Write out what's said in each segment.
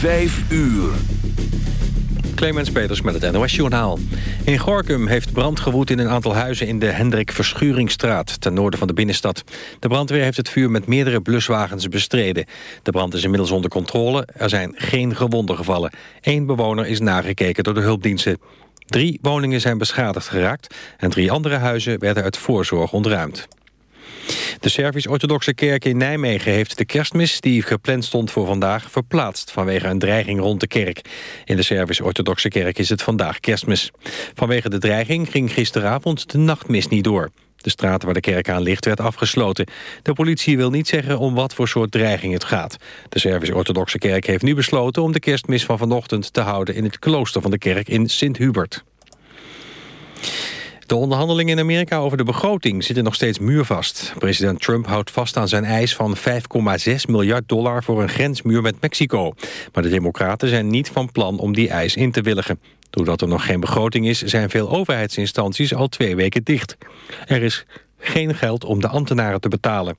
Vijf uur. Clemens Peters met het NOS Journaal. In Gorkum heeft brand gewoed in een aantal huizen in de Hendrik Verschuringstraat, ten noorden van de binnenstad. De brandweer heeft het vuur met meerdere bluswagens bestreden. De brand is inmiddels onder controle. Er zijn geen gewonden gevallen. Eén bewoner is nagekeken door de hulpdiensten. Drie woningen zijn beschadigd geraakt en drie andere huizen werden uit voorzorg ontruimd. De Servisch-Orthodoxe Kerk in Nijmegen heeft de kerstmis... die gepland stond voor vandaag verplaatst... vanwege een dreiging rond de kerk. In de Servisch-Orthodoxe Kerk is het vandaag kerstmis. Vanwege de dreiging ging gisteravond de nachtmis niet door. De straat waar de kerk aan ligt werd afgesloten. De politie wil niet zeggen om wat voor soort dreiging het gaat. De Servisch-Orthodoxe Kerk heeft nu besloten om de kerstmis van vanochtend te houden... in het klooster van de kerk in Sint-Hubert. De onderhandelingen in Amerika over de begroting zitten nog steeds muurvast. President Trump houdt vast aan zijn eis van 5,6 miljard dollar voor een grensmuur met Mexico. Maar de democraten zijn niet van plan om die eis in te willigen. Doordat er nog geen begroting is, zijn veel overheidsinstanties al twee weken dicht. Er is geen geld om de ambtenaren te betalen.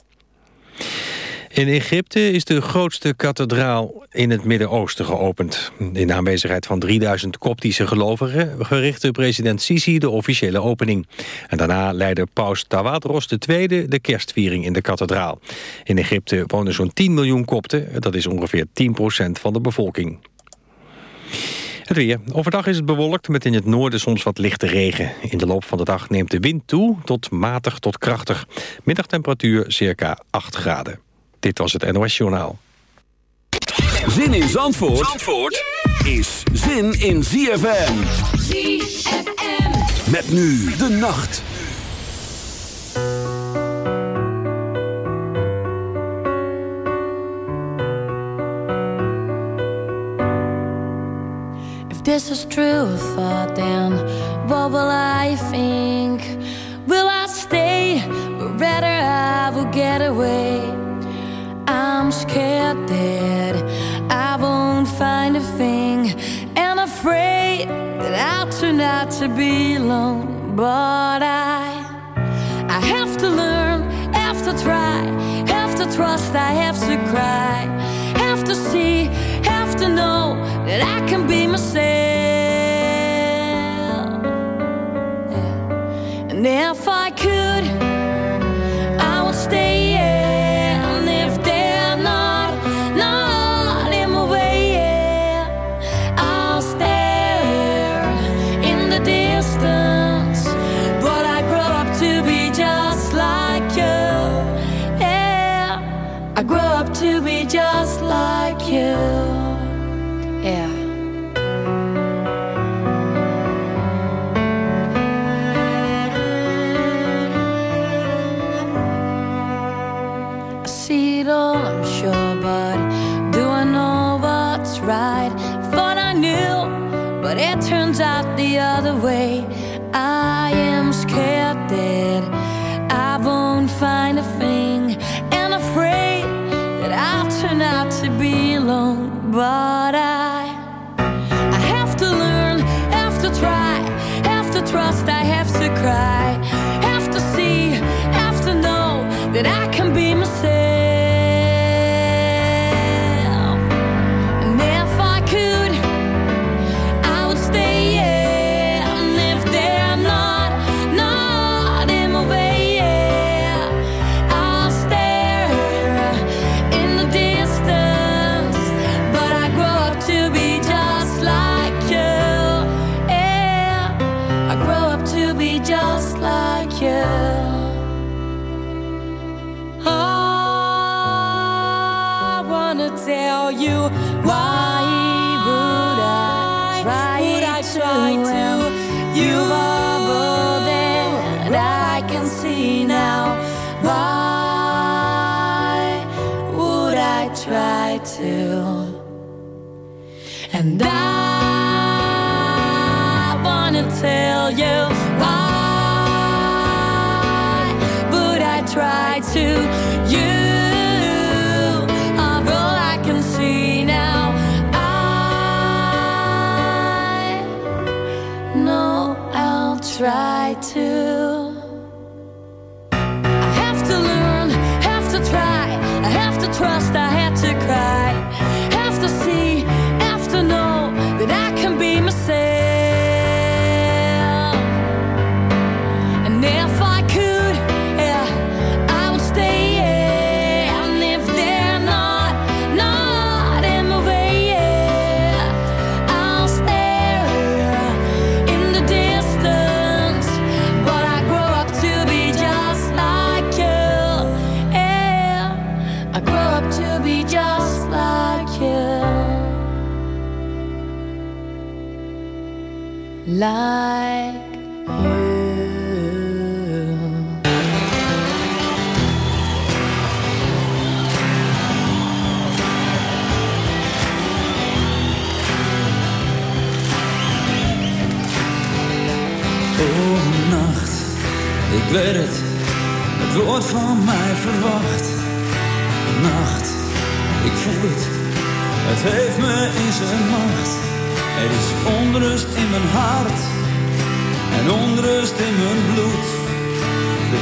In Egypte is de grootste kathedraal in het Midden-Oosten geopend. In aanwezigheid van 3000 koptische gelovigen gerichtte president Sisi de officiële opening. En daarna leidde paus Tawadros II de kerstviering in de kathedraal. In Egypte wonen zo'n 10 miljoen kopten, dat is ongeveer 10% van de bevolking. Het weer. Overdag is het bewolkt met in het noorden soms wat lichte regen. In de loop van de dag neemt de wind toe tot matig tot krachtig. Middagtemperatuur circa 8 graden. Dit was het NOS Journaal. Zin in Zandvoort, Zandvoort is zin in ZFM. ZFM. Met nu de nacht. If this is true thought, then what will I think? Be alone. But I, I have to learn, have to try, have to trust, I have to cry, have to see, have to know that I can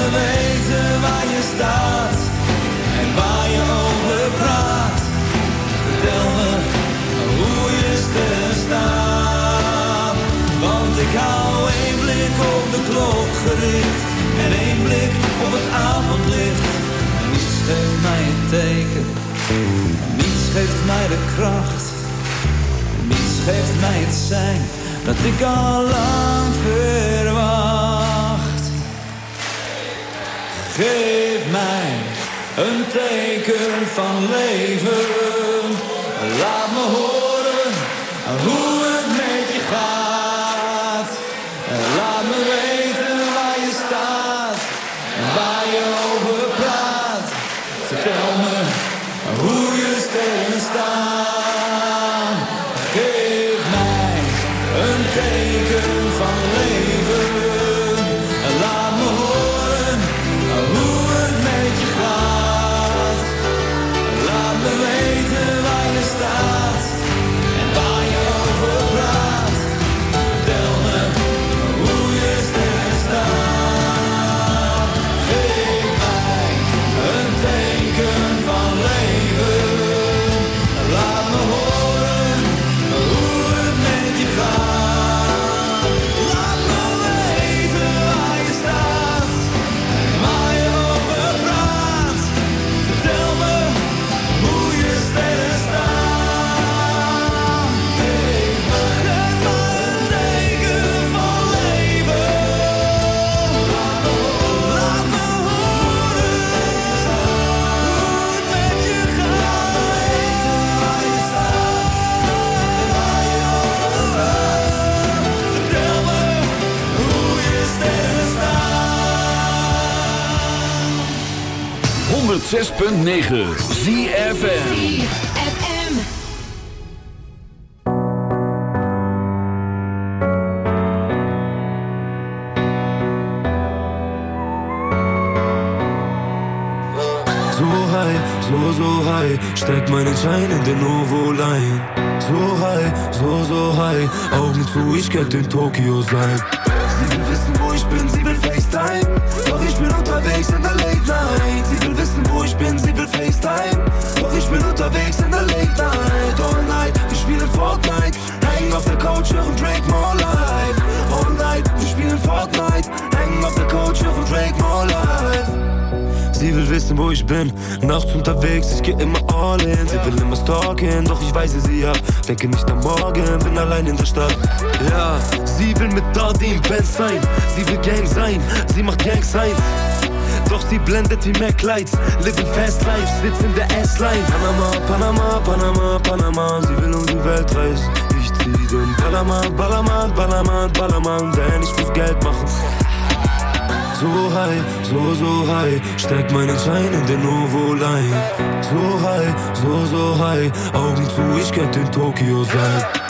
Me weten waar je staat en waar je over praat. Vertel me hoe je sterren staan. Want ik hou één blik op de klok gericht en één blik op het avondlicht. Niets geeft mij een teken, niets geeft mij de kracht. Niets geeft mij het zijn dat ik al lang verwacht. Geef mij een teken van leven. Laat me horen hoe 106.9 ZFM. ZFM. So high, so, so high, steck meinen Schein in den Ovo-Line. So high, so, so high, Augen zu, ich könnte in Tokio sein. Sie wissen, wo ich bin, sie FaceTime. Doch ich bin unterwegs in der Late Night. Sie will wissen, wo ich bin, sie will FaceTime. Doch ich bin unterwegs in der Late Night. All night, wir spielen Fortnite. Hängen auf der Couch, hören Drake More Life. All night, wir spielen Fortnite. Hängen auf der Couch, hören Drake More Life. Sie will wissen, wo ich bin. Nachts unterwegs, ich geh immer all in. Sie will immer stalken, doch ich weise sie ab. Denke nicht am Morgen, bin allein in der Stadt. Ja, sie will mit Dardy im Band sein. Sie will Gang sein, sie macht Gang sein. Doch sie blendet wie Mac Lights. Living fast life, sitzt in der S-Line. Panama, Panama, Panama, Panama. Sie will um die Welt reisen. Ich zieh den Ballermann, Ballermann, Ballermann, Ballermann. Denn ich muss Geld machen. So high, so, so high, steig meinen Schein in den Ovo-Line. So high, so, so high, Augen zu, ich könnte in Tokio sein.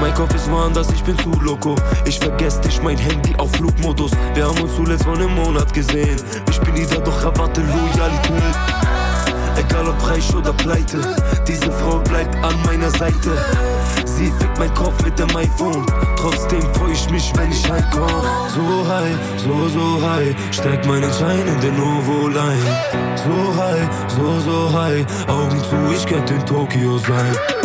Mein Kopf ist woanders, ich bin zu loco. Ich vergesse dich, mein Handy auf Flugmodus. Wir haben uns zuletzt vor einem Monat gesehen. Ich bin wieder, doch erwarte Loyalität. Egal ob reich oder pleite, diese Frau bleibt an meiner Seite. Sie fickt mein Kopf mit dem iPhone. Trotzdem freu ich mich, wenn ich heimkomm. So high, so, so high, steig meinen Schein in den Ovo-Line. So high, so, so high, Augen zu, ich könnte in Tokio sein.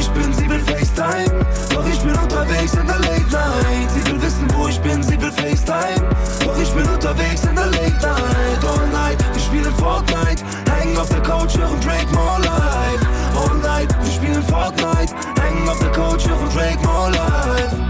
Ich bin, sie will FaceTime. Doch ich bin unterwegs in der Late Night. Sie will wissen, wo ich bin, sie will FaceTime. Doch ich bin unterwegs in der Late Night. All night, wir spielen Fortnite. Hängen auf der Couch, hören Drake More Life. All night, wir spielen Fortnite. Hängen auf der Couch, hören Drake More Life.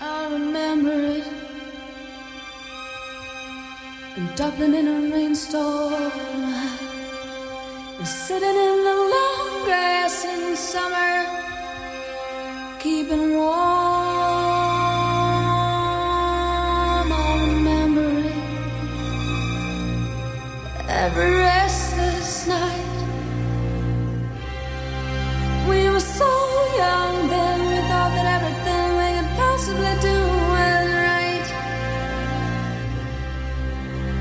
I remember it. In Dublin in a rainstorm. We're sitting in the long grass in summer. Keeping warm. Every restless night. We were so young then, we thought that everything we could possibly do was right.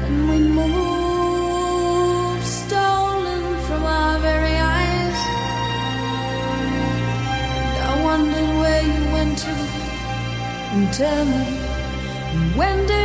And we moved, stolen from our very eyes. I where you went to. And tell me, when did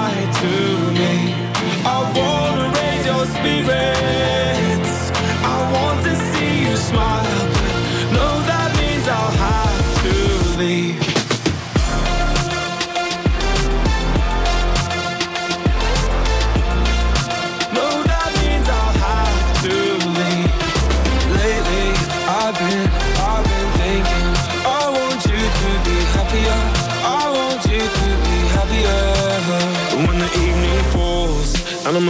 to me. I wanna raise your spirits. I want to see you smile. No, that means I'll have to leave.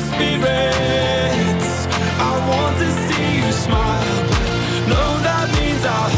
spirits. I want to see you smile, no, that means I'll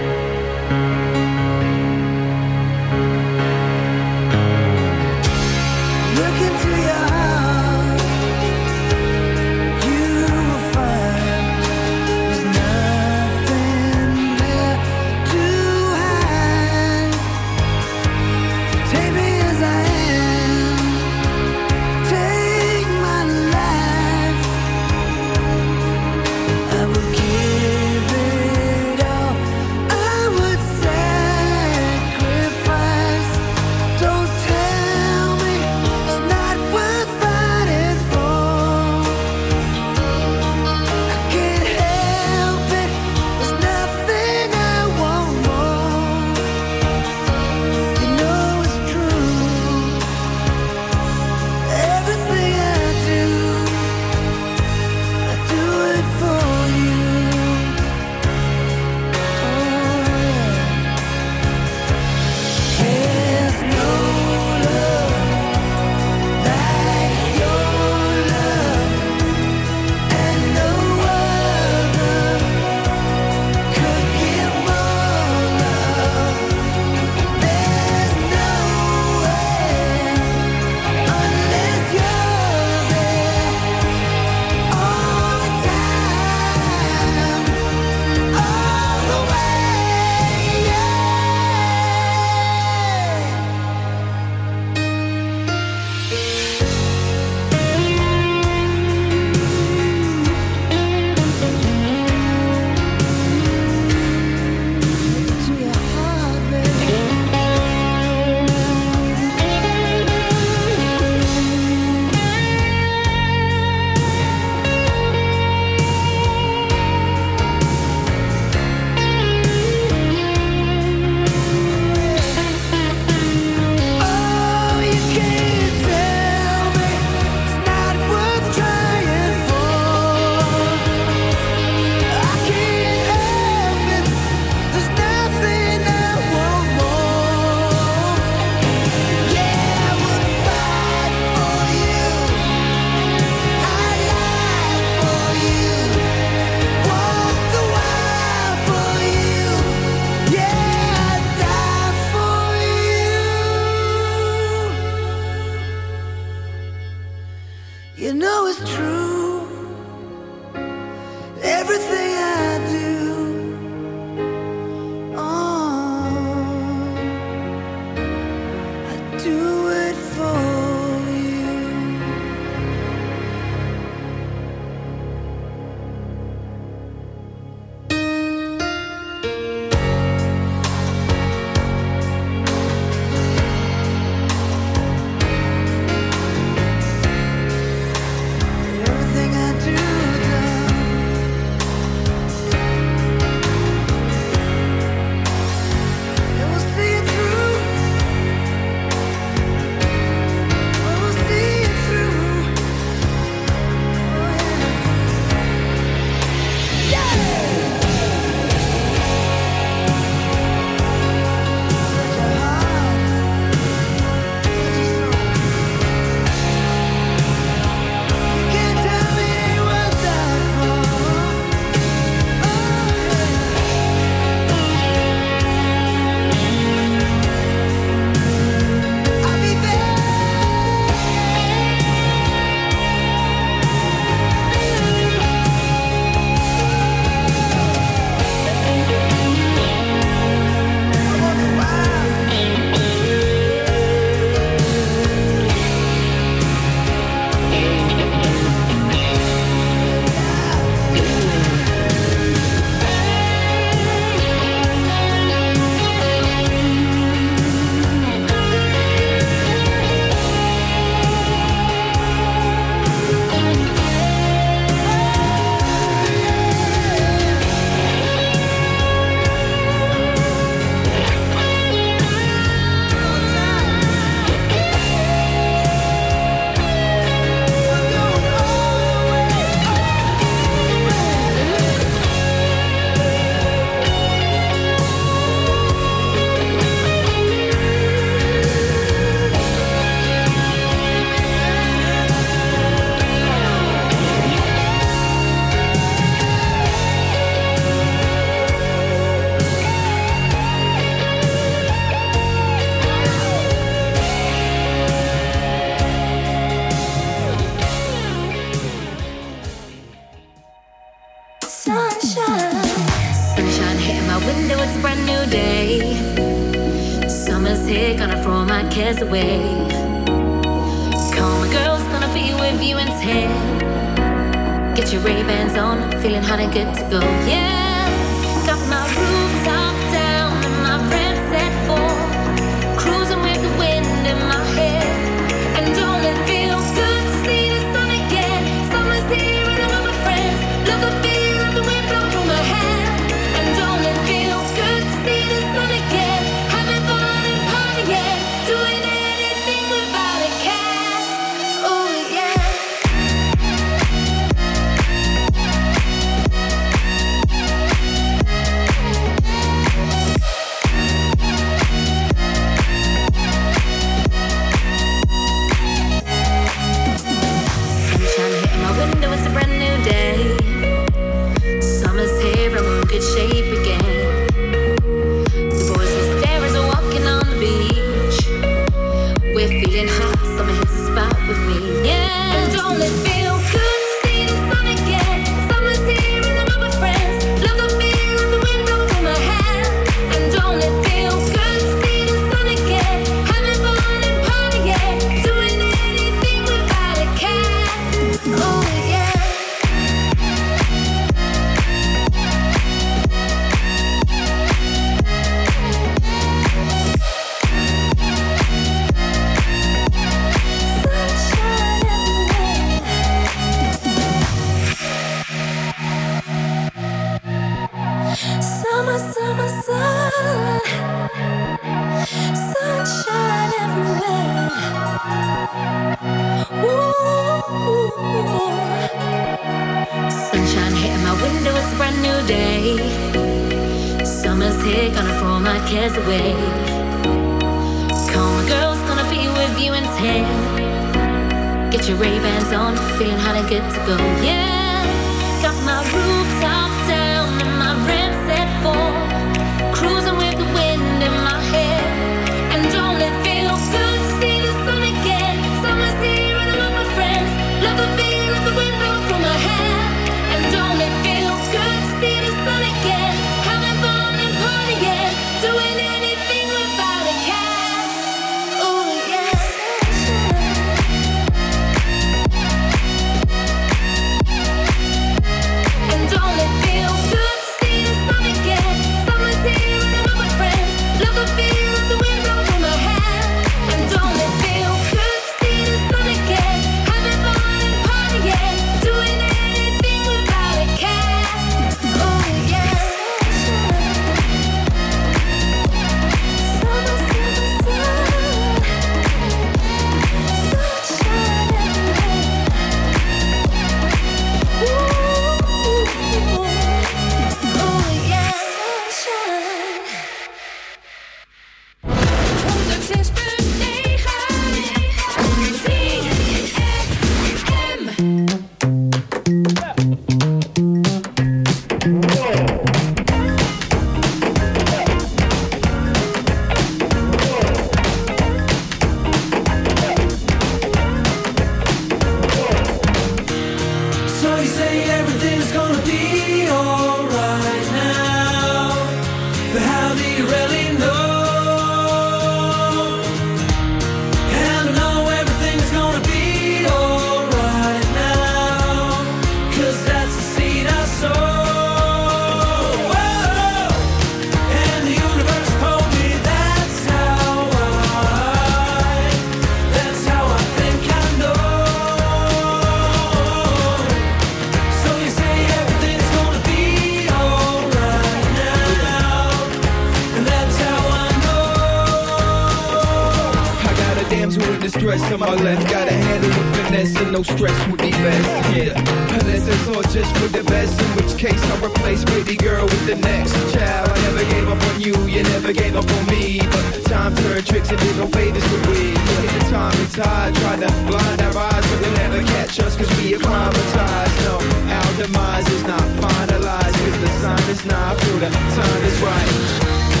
stress would be best. Yeah, unless it's all just for the best. In which case I'll replace baby girl with the next child. I never gave up on you, you never gave up on me. But time turned tricks and did no favors to we. Yeah, the time and tide tried to blind our eyes, but they'll never catch us cause we acclimatized. No, our demise is not finalized. Cause the sign is not through, the time is right.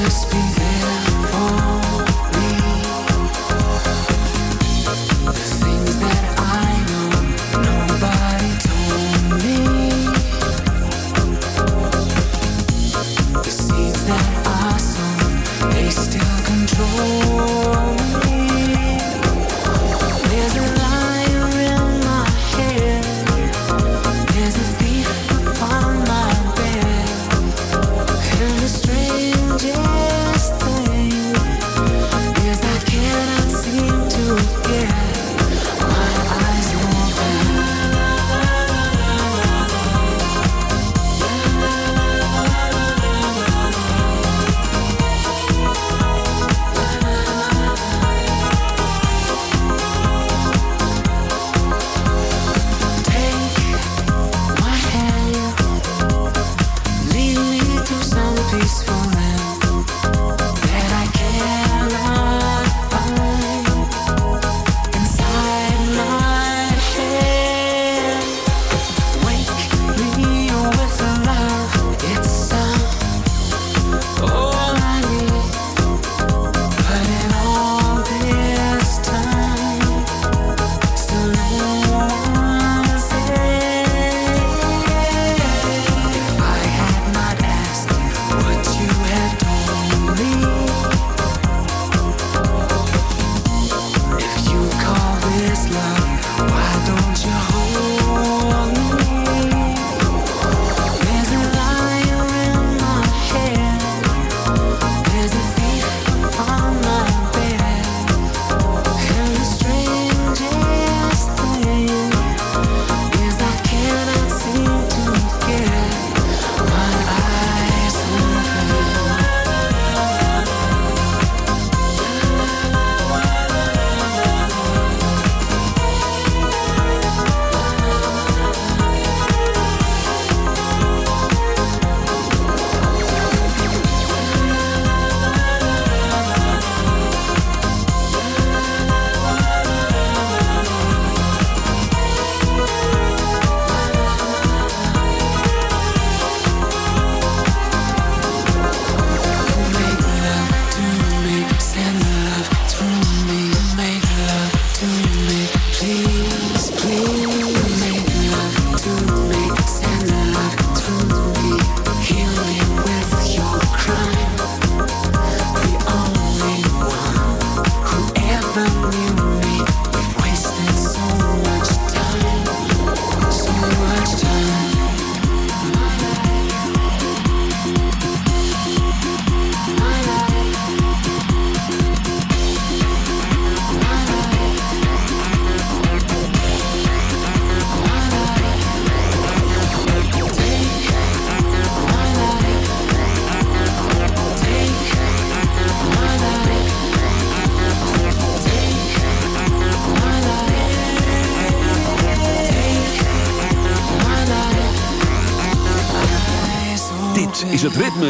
just be there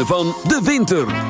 van de winter.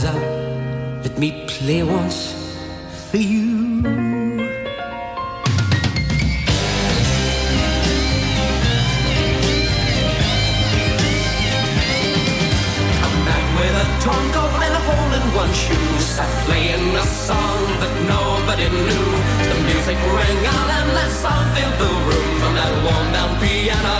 Plaza. Let me play once for you. torn coat and a hole in one shoe Sat playing a song that nobody knew The music rang out and that song filled the room From that worn down piano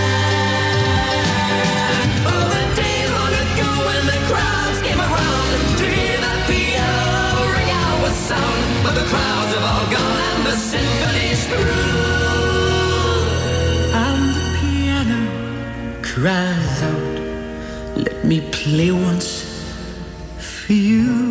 Cries out, let me play once for you.